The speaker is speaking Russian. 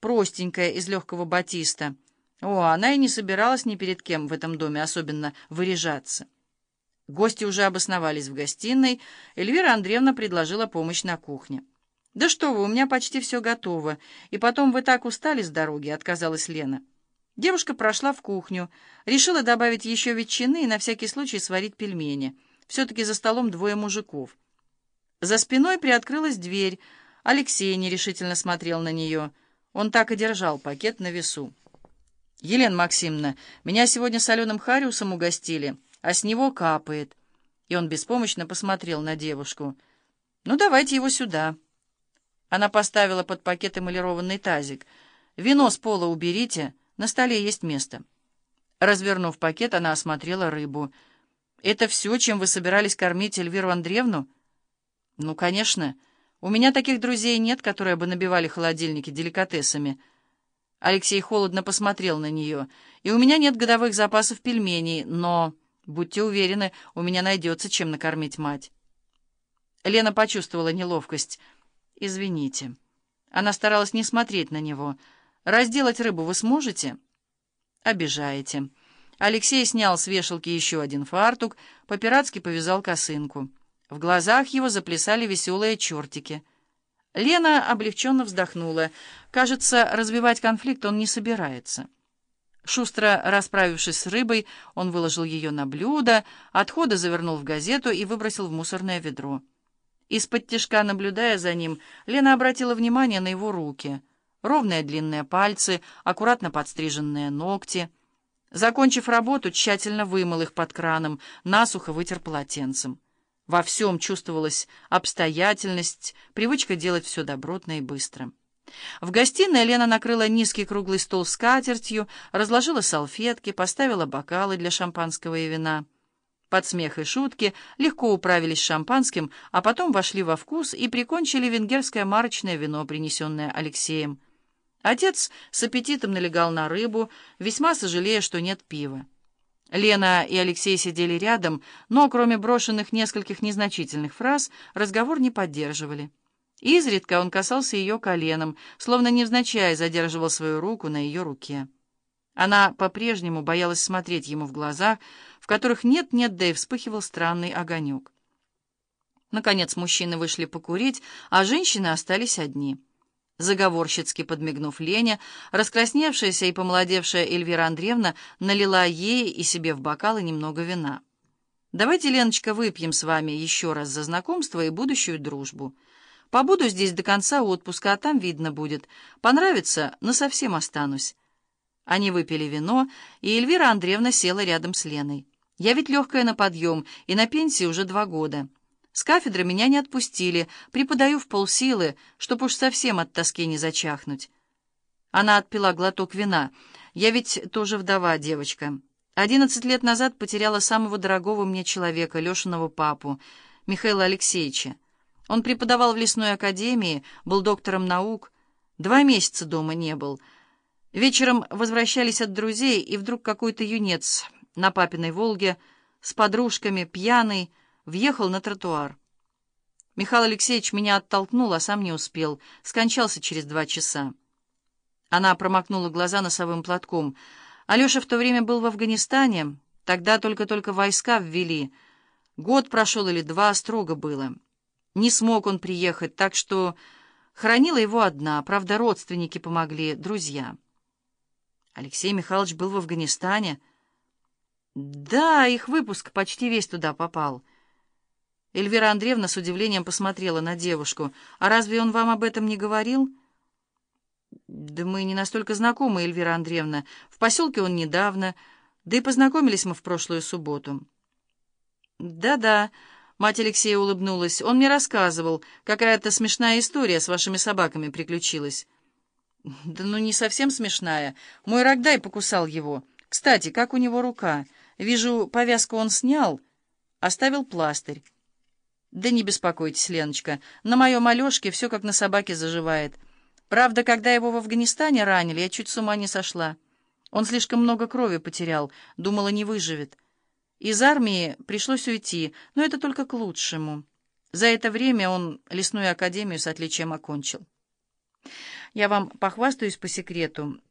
простенькая, из легкого батиста. О, она и не собиралась ни перед кем в этом доме особенно выряжаться. Гости уже обосновались в гостиной. Эльвира Андреевна предложила помощь на кухне. «Да что вы, у меня почти все готово. И потом вы так устали с дороги», — отказалась Лена. Девушка прошла в кухню, решила добавить еще ветчины и на всякий случай сварить пельмени. Все-таки за столом двое мужиков. За спиной приоткрылась дверь. Алексей нерешительно смотрел на нее. Он так и держал пакет на весу. «Елена Максимовна, меня сегодня соленым хариусом угостили, а с него капает». И он беспомощно посмотрел на девушку. «Ну, давайте его сюда». Она поставила под пакет эмалированный тазик. «Вино с пола уберите, на столе есть место». Развернув пакет, она осмотрела рыбу. «Это все, чем вы собирались кормить Эльвиру Андреевну?» «Ну, конечно. У меня таких друзей нет, которые бы набивали холодильники деликатесами». Алексей холодно посмотрел на нее. «И у меня нет годовых запасов пельменей, но, будьте уверены, у меня найдется, чем накормить мать». Лена почувствовала неловкость. «Извините». Она старалась не смотреть на него. «Разделать рыбу вы сможете?» «Обижаете». Алексей снял с вешалки еще один фартук, по-пиратски повязал косынку. В глазах его заплясали веселые чертики — Лена облегченно вздохнула. Кажется, развивать конфликт он не собирается. Шустро расправившись с рыбой, он выложил ее на блюдо, отходы завернул в газету и выбросил в мусорное ведро. Из-под тишка, наблюдая за ним, Лена обратила внимание на его руки. Ровные длинные пальцы, аккуратно подстриженные ногти. Закончив работу, тщательно вымыл их под краном, насухо вытер полотенцем. Во всем чувствовалась обстоятельность, привычка делать все добротно и быстро. В гостиной Лена накрыла низкий круглый стол с катертью, разложила салфетки, поставила бокалы для шампанского и вина. Под смех и шутки легко управились шампанским, а потом вошли во вкус и прикончили венгерское марочное вино, принесенное Алексеем. Отец с аппетитом налегал на рыбу, весьма сожалея, что нет пива. Лена и Алексей сидели рядом, но, кроме брошенных нескольких незначительных фраз, разговор не поддерживали. Изредка он касался ее коленом, словно невзначай задерживал свою руку на ее руке. Она по-прежнему боялась смотреть ему в глаза, в которых нет-нет, да и вспыхивал странный огонек. Наконец мужчины вышли покурить, а женщины остались одни — Заговорщицки подмигнув Лене, раскрасневшаяся и помолодевшая Эльвира Андреевна налила ей и себе в бокалы немного вина. «Давайте, Леночка, выпьем с вами еще раз за знакомство и будущую дружбу. Побуду здесь до конца отпуска, а там видно будет. Понравится, насовсем останусь». Они выпили вино, и Эльвира Андреевна села рядом с Леной. «Я ведь легкая на подъем, и на пенсии уже два года». С кафедры меня не отпустили, преподаю в полсилы, чтоб уж совсем от тоски не зачахнуть. Она отпила глоток вина. Я ведь тоже вдова, девочка. Одиннадцать лет назад потеряла самого дорогого мне человека, Лешиного папу, Михаила Алексеевича. Он преподавал в лесной академии, был доктором наук. Два месяца дома не был. Вечером возвращались от друзей, и вдруг какой-то юнец на папиной «Волге» с подружками, пьяный, въехал на тротуар. Михаил Алексеевич меня оттолкнул, а сам не успел. Скончался через два часа. Она промокнула глаза носовым платком. Алеша в то время был в Афганистане. Тогда только-только войска ввели. Год прошел или два, строго было. Не смог он приехать, так что хоронила его одна. Правда, родственники помогли, друзья. Алексей Михайлович был в Афганистане. Да, их выпуск почти весь туда попал. Эльвира Андреевна с удивлением посмотрела на девушку. «А разве он вам об этом не говорил?» «Да мы не настолько знакомы, Эльвира Андреевна. В поселке он недавно, да и познакомились мы в прошлую субботу». «Да-да», — мать Алексея улыбнулась, — «он мне рассказывал, какая-то смешная история с вашими собаками приключилась». «Да ну не совсем смешная. Мой Рогдай покусал его. Кстати, как у него рука? Вижу, повязку он снял, оставил пластырь». «Да не беспокойтесь, Леночка, на моем Алешке все как на собаке заживает. Правда, когда его в Афганистане ранили, я чуть с ума не сошла. Он слишком много крови потерял, думала, не выживет. Из армии пришлось уйти, но это только к лучшему. За это время он лесную академию с отличием окончил». Я вам похвастаюсь по секрету.